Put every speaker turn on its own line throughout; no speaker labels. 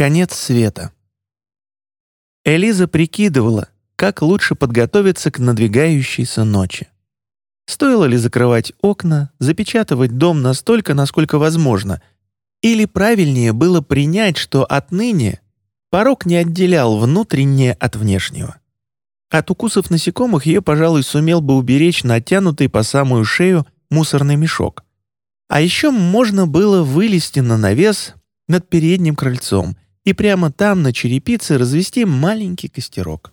Конец света. Элиза прикидывала, как лучше подготовиться к надвигающейся ночи. Стоило ли закрывать окна, запечатывать дом настолько, насколько возможно, или правильнее было принять, что отныне порог не отделял внутреннее от внешнего. От укусов насекомых ее, пожалуй, сумел бы уберечь натянутый по самую шею мусорный мешок. А еще можно было вылезти на навес над передним крыльцом и прямо там, на черепице, развести маленький костерок.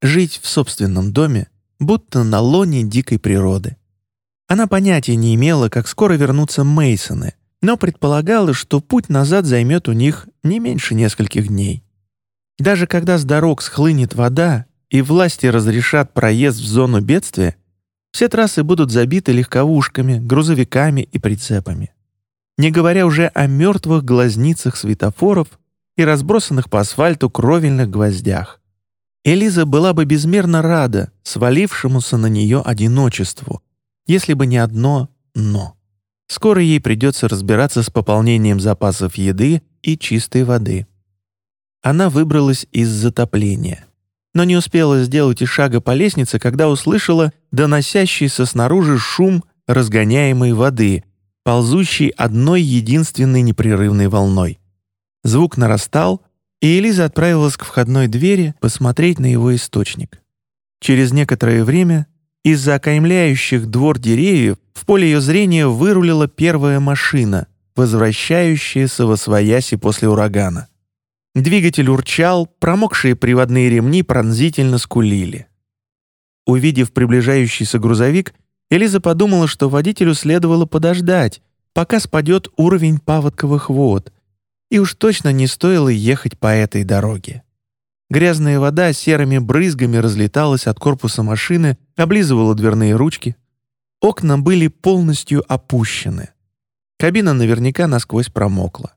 Жить в собственном доме, будто на лоне дикой природы. Она понятия не имела, как скоро вернутся Мейсоны, но предполагала, что путь назад займет у них не меньше нескольких дней. Даже когда с дорог схлынет вода и власти разрешат проезд в зону бедствия, все трассы будут забиты легковушками, грузовиками и прицепами. Не говоря уже о мертвых глазницах светофоров и разбросанных по асфальту кровельных гвоздях. Элиза была бы безмерно рада свалившемуся на нее одиночеству, если бы не одно «но». Скоро ей придется разбираться с пополнением запасов еды и чистой воды. Она выбралась из затопления, но не успела сделать и шага по лестнице, когда услышала доносящийся снаружи шум разгоняемой воды, ползущей одной единственной непрерывной волной. Звук нарастал, и Элиза отправилась к входной двери посмотреть на его источник. Через некоторое время из-за окаймляющих двор деревьев в поле ее зрения вырулила первая машина, возвращающаяся во свояси после урагана. Двигатель урчал, промокшие приводные ремни пронзительно скулили. Увидев приближающийся грузовик, Элиза подумала, что водителю следовало подождать, пока спадет уровень паводковых вод — и уж точно не стоило ехать по этой дороге. Грязная вода серыми брызгами разлеталась от корпуса машины, облизывала дверные ручки. Окна были полностью опущены. Кабина наверняка насквозь промокла.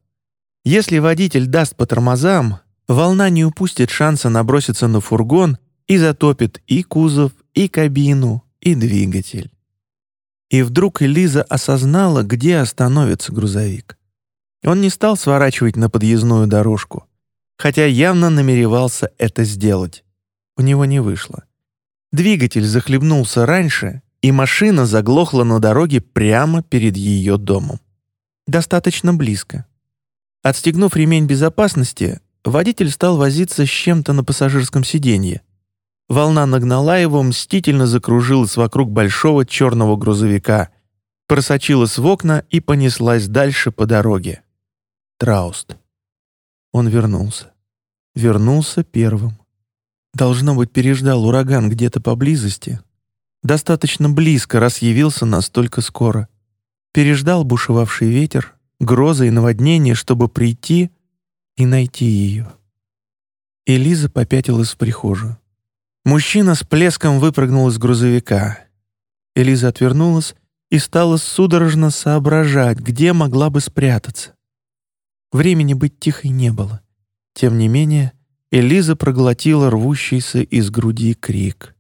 Если водитель даст по тормозам, волна не упустит шанса наброситься на фургон и затопит и кузов, и кабину, и двигатель. И вдруг Элиза осознала, где остановится грузовик. Он не стал сворачивать на подъездную дорожку, хотя явно намеревался это сделать. У него не вышло. Двигатель захлебнулся раньше, и машина заглохла на дороге прямо перед ее домом. Достаточно близко. Отстегнув ремень безопасности, водитель стал возиться с чем-то на пассажирском сиденье. Волна нагнала его, мстительно закружилась вокруг большого черного грузовика, просочилась в окна и понеслась дальше по дороге. Трауст. Он вернулся. Вернулся первым. Должно быть, переждал ураган где-то поблизости. Достаточно близко, раз явился настолько скоро. Переждал бушевавший ветер, грозы и наводнение, чтобы прийти и найти ее. Элиза попятилась в прихожую. Мужчина с плеском выпрыгнул из грузовика. Элиза отвернулась и стала судорожно соображать, где могла бы спрятаться. Времени быть тихой не было. Тем не менее, Элиза проглотила рвущийся из груди крик.